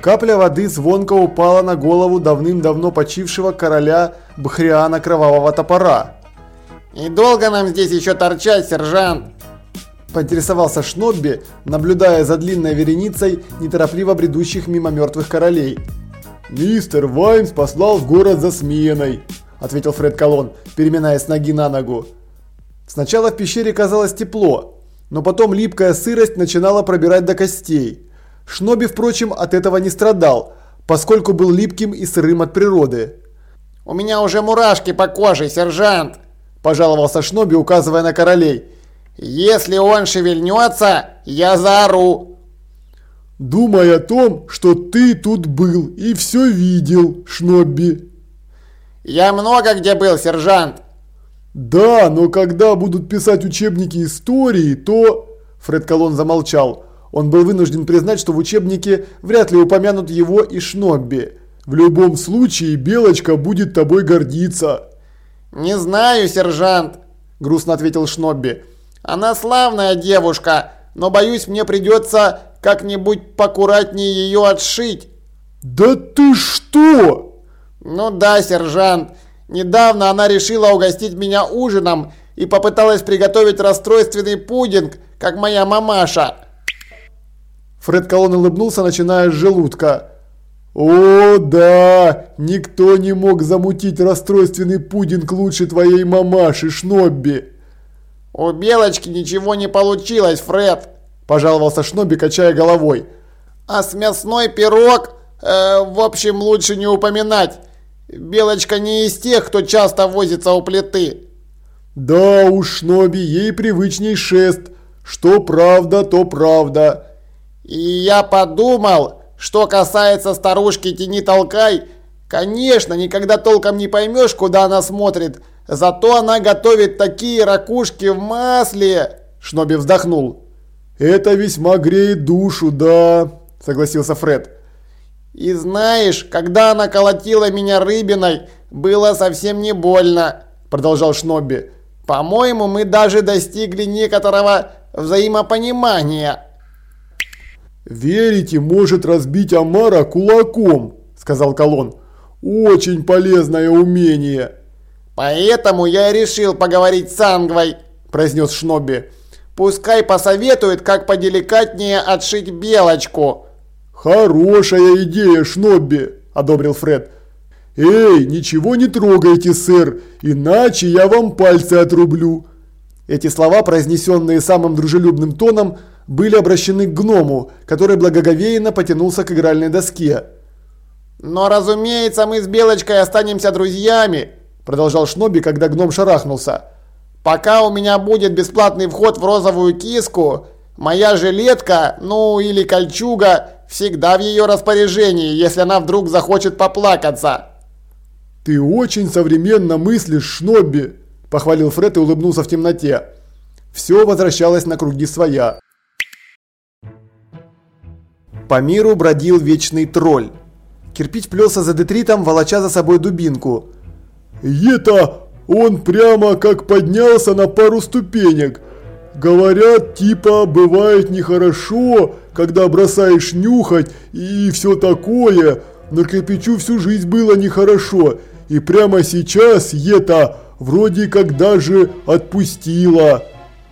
Капля воды звонко упала на голову давным-давно почившего короля Бхриана Кровавого Топора. «И долго нам здесь еще торчать, сержант?» Поинтересовался Шнобби, наблюдая за длинной вереницей неторопливо бредущих мимо мертвых королей. «Мистер Ваймс послал в город за сменой», – ответил Фред Колон, переминаясь с ноги на ногу. Сначала в пещере казалось тепло, но потом липкая сырость начинала пробирать до костей. Шноби, впрочем, от этого не страдал, поскольку был липким и сырым от природы. «У меня уже мурашки по коже, сержант!» – пожаловался Шноби, указывая на королей. «Если он шевельнется, я заору!» «Думай о том, что ты тут был и все видел, Шнобби!» «Я много где был, сержант!» «Да, но когда будут писать учебники истории, то...» Фред Колон замолчал. Он был вынужден признать, что в учебнике вряд ли упомянут его и Шнобби. В любом случае, Белочка будет тобой гордиться. «Не знаю, сержант», – грустно ответил Шнобби. «Она славная девушка, но, боюсь, мне придется как-нибудь покуратнее ее отшить». «Да ты что?» «Ну да, сержант. Недавно она решила угостить меня ужином и попыталась приготовить расстройственный пудинг, как моя мамаша». Фред Колон улыбнулся, начиная с желудка. «О, да! Никто не мог замутить расстройственный пудинг лучше твоей мамаши, Шнобби!» «У Белочки ничего не получилось, Фред!» – пожаловался Шнобби, качая головой. «А с мясной пирог, э, в общем, лучше не упоминать. Белочка не из тех, кто часто возится у плиты». «Да уж, Шнобби, ей привычней шест. Что правда, то правда». И я подумал, что касается старушки «Тяни толкай», конечно, никогда толком не поймешь, куда она смотрит, зато она готовит такие ракушки в масле. Шноби вздохнул. «Это весьма греет душу, да», – согласился Фред. «И знаешь, когда она колотила меня рыбиной, было совсем не больно», – продолжал Шнобби. «По-моему, мы даже достигли некоторого взаимопонимания». «Верите, может разбить Амара кулаком», – сказал Колон. «Очень полезное умение». «Поэтому я и решил поговорить с Ангвой», – произнес Шнобби. «Пускай посоветует, как поделикатнее отшить белочку». «Хорошая идея, Шнобби», – одобрил Фред. «Эй, ничего не трогайте, сэр, иначе я вам пальцы отрублю». Эти слова, произнесенные самым дружелюбным тоном, были обращены к гному, который благоговейно потянулся к игральной доске. «Но, разумеется, мы с Белочкой останемся друзьями», продолжал Шноби, когда гном шарахнулся. «Пока у меня будет бесплатный вход в розовую киску, моя жилетка, ну или кольчуга, всегда в ее распоряжении, если она вдруг захочет поплакаться». «Ты очень современно мыслишь, Шнобби», – похвалил Фред и улыбнулся в темноте. Все возвращалось на круги своя. По миру бродил вечный тролль. Кирпич плелся за детритом, волоча за собой дубинку. «Это он прямо как поднялся на пару ступенек. Говорят, типа, бывает нехорошо, когда бросаешь нюхать и все такое, но кирпичу всю жизнь было нехорошо, и прямо сейчас это вроде как даже отпустило.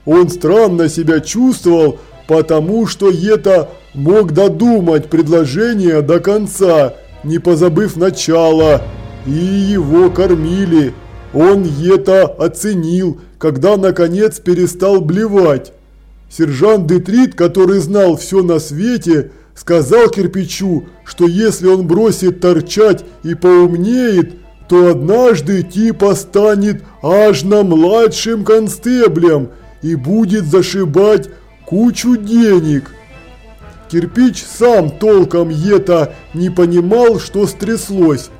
Он странно себя чувствовал, потому что это мог додумать предложение до конца, не позабыв начала, и его кормили. Он это оценил, когда наконец перестал блевать. Сержант Детрит, который знал все на свете, сказал кирпичу, что если он бросит торчать и поумнеет, то однажды типа станет аж на младшим констеблем и будет зашибать кучу денег. Кирпич сам толком это не понимал, что стряслось.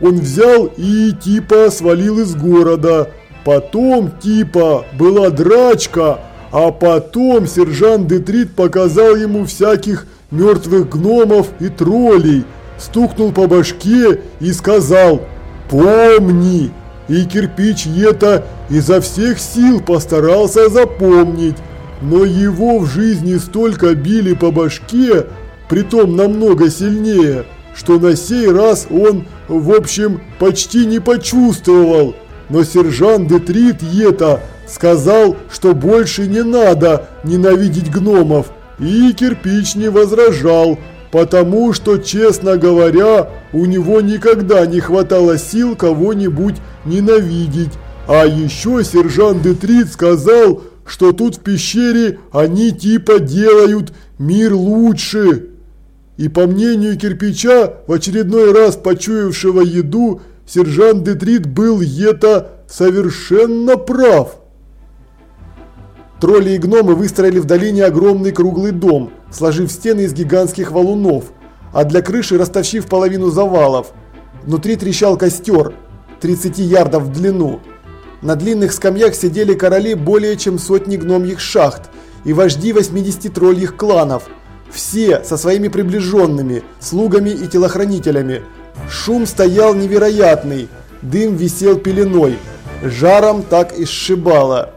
Он взял и типа свалил из города. Потом типа была драчка, а потом сержант Детрит показал ему всяких мертвых гномов и троллей, стукнул по башке и сказал «Помни!» И кирпич это изо всех сил постарался запомнить но его в жизни столько били по башке, притом намного сильнее, что на сей раз он, в общем, почти не почувствовал. Но сержант Детрит Ета сказал, что больше не надо ненавидеть гномов, и кирпич не возражал, потому что, честно говоря, у него никогда не хватало сил кого-нибудь ненавидеть. А еще сержант Детрит сказал, что тут в пещере они типа делают мир лучше. И по мнению кирпича, в очередной раз почуявшего еду, сержант Детрит был это совершенно прав. Тролли и гномы выстроили в долине огромный круглый дом, сложив стены из гигантских валунов, а для крыши растащив половину завалов. Внутри трещал костер, 30 ярдов в длину. На длинных скамьях сидели короли более чем сотни гномьих шахт и вожди 80 тролльих кланов. Все со своими приближенными, слугами и телохранителями. Шум стоял невероятный, дым висел пеленой, жаром так и сшибало.